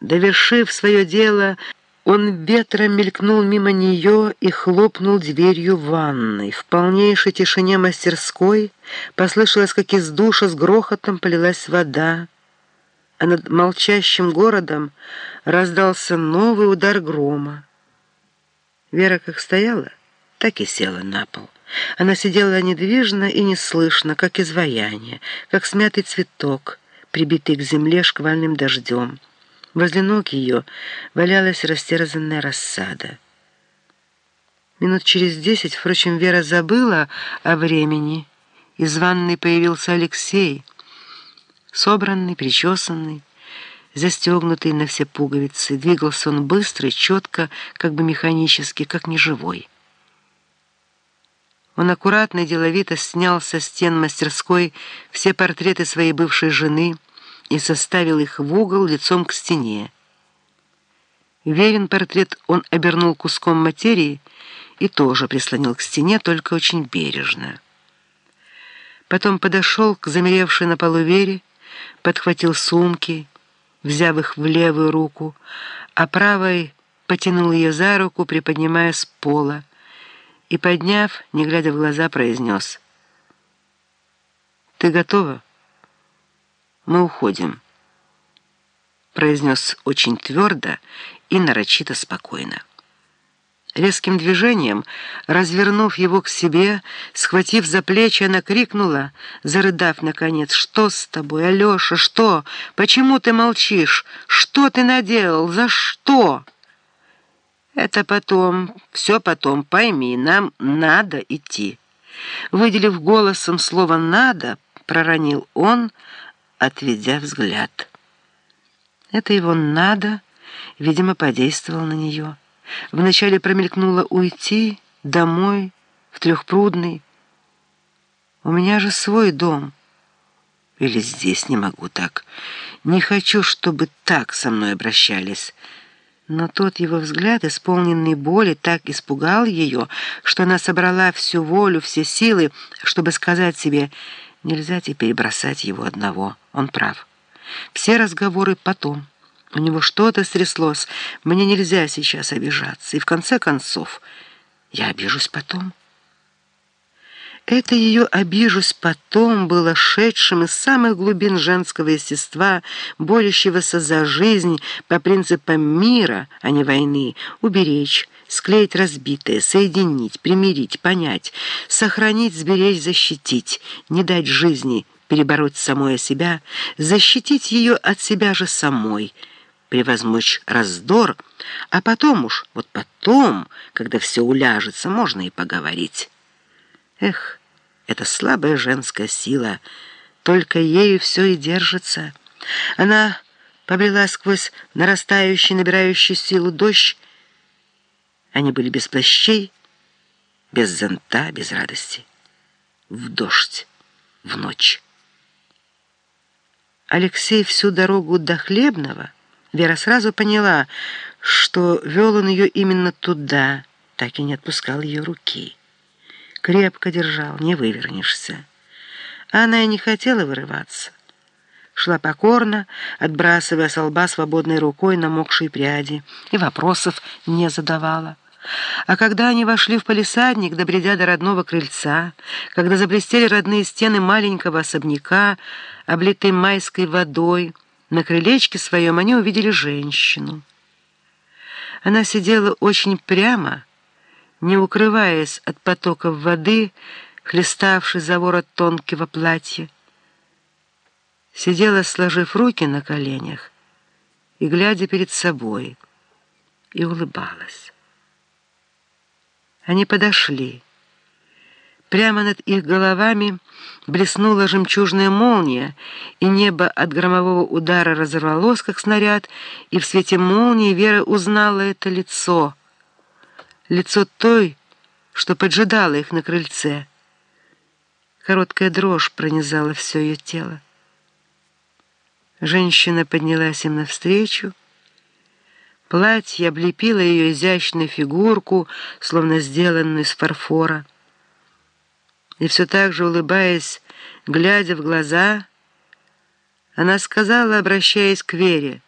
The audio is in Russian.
Довершив свое дело, он ветром мелькнул мимо нее и хлопнул дверью ванной. В полнейшей тишине мастерской послышалось, как из душа с грохотом полилась вода, а над молчащим городом раздался новый удар грома. Вера как стояла, так и села на пол. Она сидела недвижно и неслышно, как изваяние, как смятый цветок, прибитый к земле шквальным дождем. Возле ног ее валялась растерзанная рассада. Минут через десять, впрочем, Вера забыла о времени. Из ванной появился Алексей, собранный, причесанный, застегнутый на все пуговицы. Двигался он быстро четко, как бы механически, как неживой. Он аккуратно и деловито снял со стен мастерской все портреты своей бывшей жены и составил их в угол лицом к стене. Верен портрет он обернул куском материи и тоже прислонил к стене, только очень бережно. Потом подошел к замеревшей на полу Вере, подхватил сумки, взяв их в левую руку, а правой потянул ее за руку, приподнимая с пола, и, подняв, не глядя в глаза, произнес «Ты готова? Мы уходим», произнес очень твердо и нарочито спокойно. Резким движением, развернув его к себе, схватив за плечи, она крикнула, зарыдав наконец, «Что с тобой, Алеша, что? Почему ты молчишь? Что ты наделал? За что?» «Это потом, все потом, пойми, нам надо идти». Выделив голосом слово «надо», проронил он, отведя взгляд. Это его «надо», видимо, подействовало на нее. Вначале промелькнуло уйти домой, в Трехпрудный. У меня же свой дом. Или здесь не могу так. Не хочу, чтобы так со мной обращались». Но тот его взгляд, исполненный боли, так испугал ее, что она собрала всю волю, все силы, чтобы сказать себе, нельзя теперь бросать его одного, он прав. Все разговоры потом. У него что-то стряслось, мне нельзя сейчас обижаться, и в конце концов я обижусь потом. Это ее «обижусь потом» было шедшим из самых глубин женского естества, борющегося за жизнь по принципам мира, а не войны, уберечь, склеить разбитое, соединить, примирить, понять, сохранить, сберечь, защитить, не дать жизни перебороть самое себя, защитить ее от себя же самой, превозмочь раздор, а потом уж, вот потом, когда все уляжется, можно и поговорить. Эх, это слабая женская сила, только ею все и держится. Она побрела сквозь нарастающий, набирающий силу дождь. Они были без плащей, без зонта, без радости. В дождь, в ночь. Алексей всю дорогу до Хлебного, Вера сразу поняла, что вел он ее именно туда, так и не отпускал ее руки крепко держал, не вывернешься. Она и не хотела вырываться. Шла покорно, отбрасывая с лба свободной рукой намокшие пряди, и вопросов не задавала. А когда они вошли в палисадник, добредя до родного крыльца, когда заблестели родные стены маленького особняка, облитой майской водой, на крылечке своем они увидели женщину. Она сидела очень прямо, не укрываясь от потоков воды, хлеставшей за ворот тонкого платья. Сидела, сложив руки на коленях и глядя перед собой, и улыбалась. Они подошли. Прямо над их головами блеснула жемчужная молния, и небо от громового удара разорвалось, как снаряд, и в свете молнии Вера узнала это лицо — лицо той, что поджидала их на крыльце. Короткая дрожь пронизала все ее тело. Женщина поднялась им навстречу. Платье облепило ее изящную фигурку, словно сделанную из фарфора. И все так же, улыбаясь, глядя в глаза, она сказала, обращаясь к Вере,